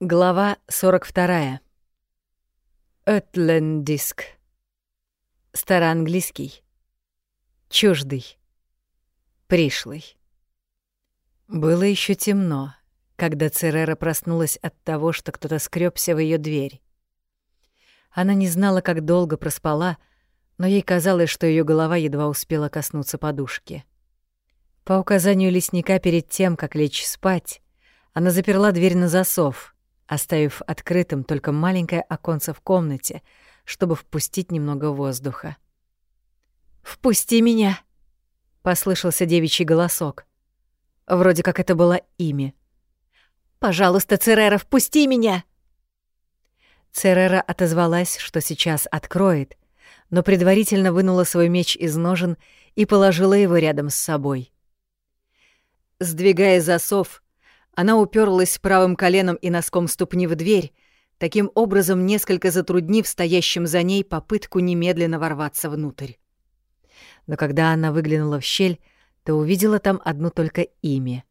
Глава 42. Этлендиск. Староанглийский. Чуждый. Пришлый. Было еще темно, когда Церера проснулась от того, что кто-то скрёбся в ее дверь. Она не знала, как долго проспала, но ей казалось, что ее голова едва успела коснуться подушки. По указанию лесника перед тем, как лечь спать, она заперла дверь на засов — оставив открытым только маленькое оконце в комнате, чтобы впустить немного воздуха. «Впусти меня!» — послышался девичий голосок. Вроде как это было имя. «Пожалуйста, Церера, впусти меня!» Церера отозвалась, что сейчас откроет, но предварительно вынула свой меч из ножен и положила его рядом с собой. Сдвигая засов, она уперлась правым коленом и носком ступни в дверь, таким образом несколько затруднив стоящим за ней попытку немедленно ворваться внутрь. Но когда она выглянула в щель, то увидела там одно только имя.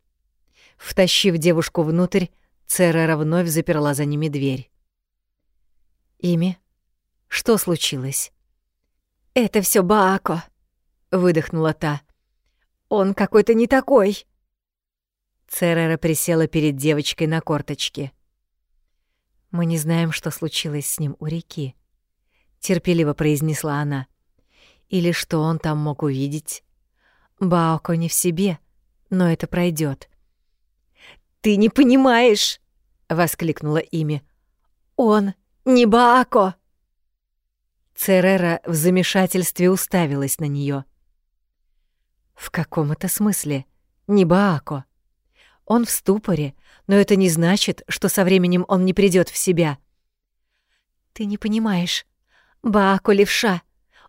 Втащив девушку внутрь, Церера вновь заперла за ними дверь. «Имя? Что случилось?» «Это все Баако», — выдохнула та. «Он какой-то не такой». Церера присела перед девочкой на корточки. «Мы не знаем, что случилось с ним у реки», — терпеливо произнесла она. «Или что он там мог увидеть. Баоко не в себе, но это пройдет. «Ты не понимаешь!» — воскликнула ими. «Он не Баако!» Церера в замешательстве уставилась на нее. «В каком это смысле? Не Баако?» Он в ступоре, но это не значит, что со временем он не придёт в себя. Ты не понимаешь. Баако левша.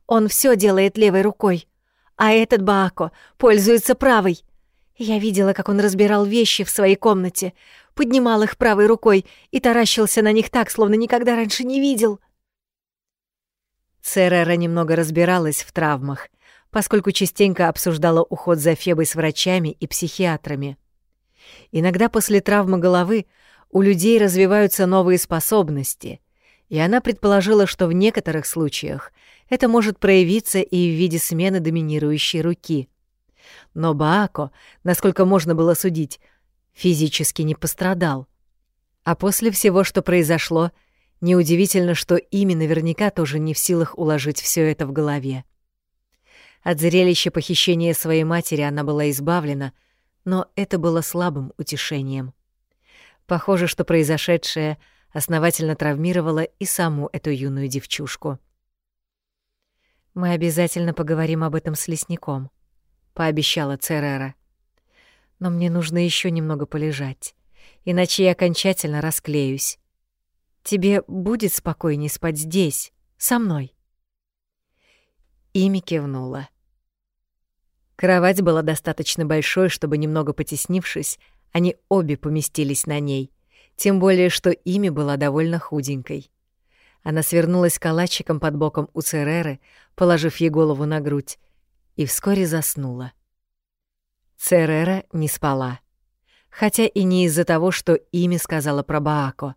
Он всё делает левой рукой, а этот Баако пользуется правой. Я видела, как он разбирал вещи в своей комнате, поднимал их правой рукой и таращился на них так, словно никогда раньше не видел. Церера немного разбиралась в травмах, поскольку частенько обсуждала уход за Фебой с врачами и психиатрами. Иногда после травмы головы у людей развиваются новые способности, и она предположила, что в некоторых случаях это может проявиться и в виде смены доминирующей руки. Но Баако, насколько можно было судить, физически не пострадал. А после всего, что произошло, неудивительно, что ими наверняка тоже не в силах уложить все это в голове. От зрелища похищения своей матери она была избавлена — но это было слабым утешением. Похоже, что произошедшее основательно травмировало и саму эту юную девчушку. «Мы обязательно поговорим об этом с лесником», — пообещала Церера. «Но мне нужно еще немного полежать, иначе я окончательно расклеюсь. Тебе будет спокойнее спать здесь, со мной?» Ими кивнула. Кровать была достаточно большой, чтобы, немного потеснившись, они обе поместились на ней, тем более, что ими была довольно худенькой. Она свернулась калачиком под боком у Цереры, положив ей голову на грудь, и вскоре заснула. Церера не спала. Хотя и не из-за того, что имя сказала про Баако,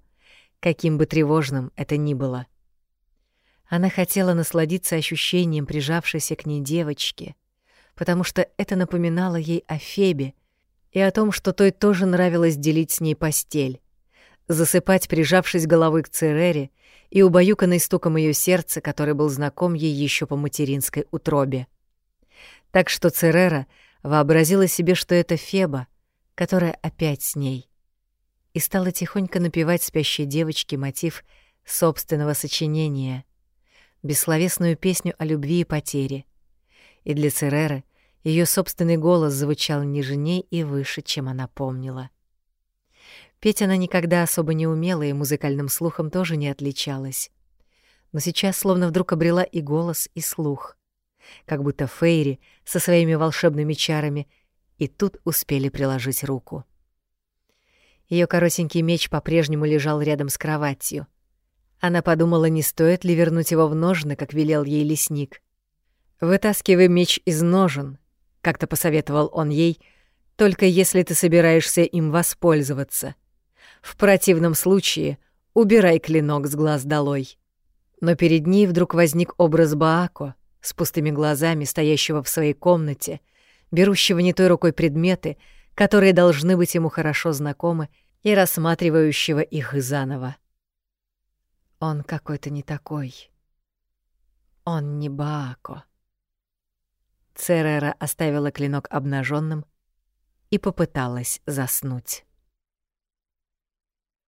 каким бы тревожным это ни было. Она хотела насладиться ощущением прижавшейся к ней девочки — потому что это напоминало ей о Фебе и о том, что той тоже нравилось делить с ней постель, засыпать, прижавшись головой к Церере и убаюканной стуком ее сердца, который был знаком ей еще по материнской утробе. Так что Церера вообразила себе, что это Феба, которая опять с ней, и стала тихонько напевать спящей девочке мотив собственного сочинения, бессловесную песню о любви и потере, и для Цереры ее собственный голос звучал нежней и выше, чем она помнила. Петь она никогда особо не умела и музыкальным слухом тоже не отличалась. Но сейчас словно вдруг обрела и голос, и слух. Как будто Фейри со своими волшебными чарами и тут успели приложить руку. Ее коротенький меч по-прежнему лежал рядом с кроватью. Она подумала, не стоит ли вернуть его в ножны, как велел ей лесник. «Вытаскивай меч из ножен», — как-то посоветовал он ей, «только если ты собираешься им воспользоваться. В противном случае убирай клинок с глаз долой. Но перед ней вдруг возник образ Баако с пустыми глазами, стоящего в своей комнате, берущего не той рукой предметы, которые должны быть ему хорошо знакомы, и рассматривающего их заново. Он какой-то не такой. Он не Баако. Церера оставила клинок обнаженным и попыталась заснуть.